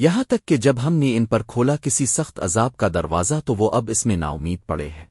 یہاں تک کہ جب ہم نے ان پر کھولا کسی سخت عذاب کا دروازہ تو وہ اب اس میں نا امید پڑے ہے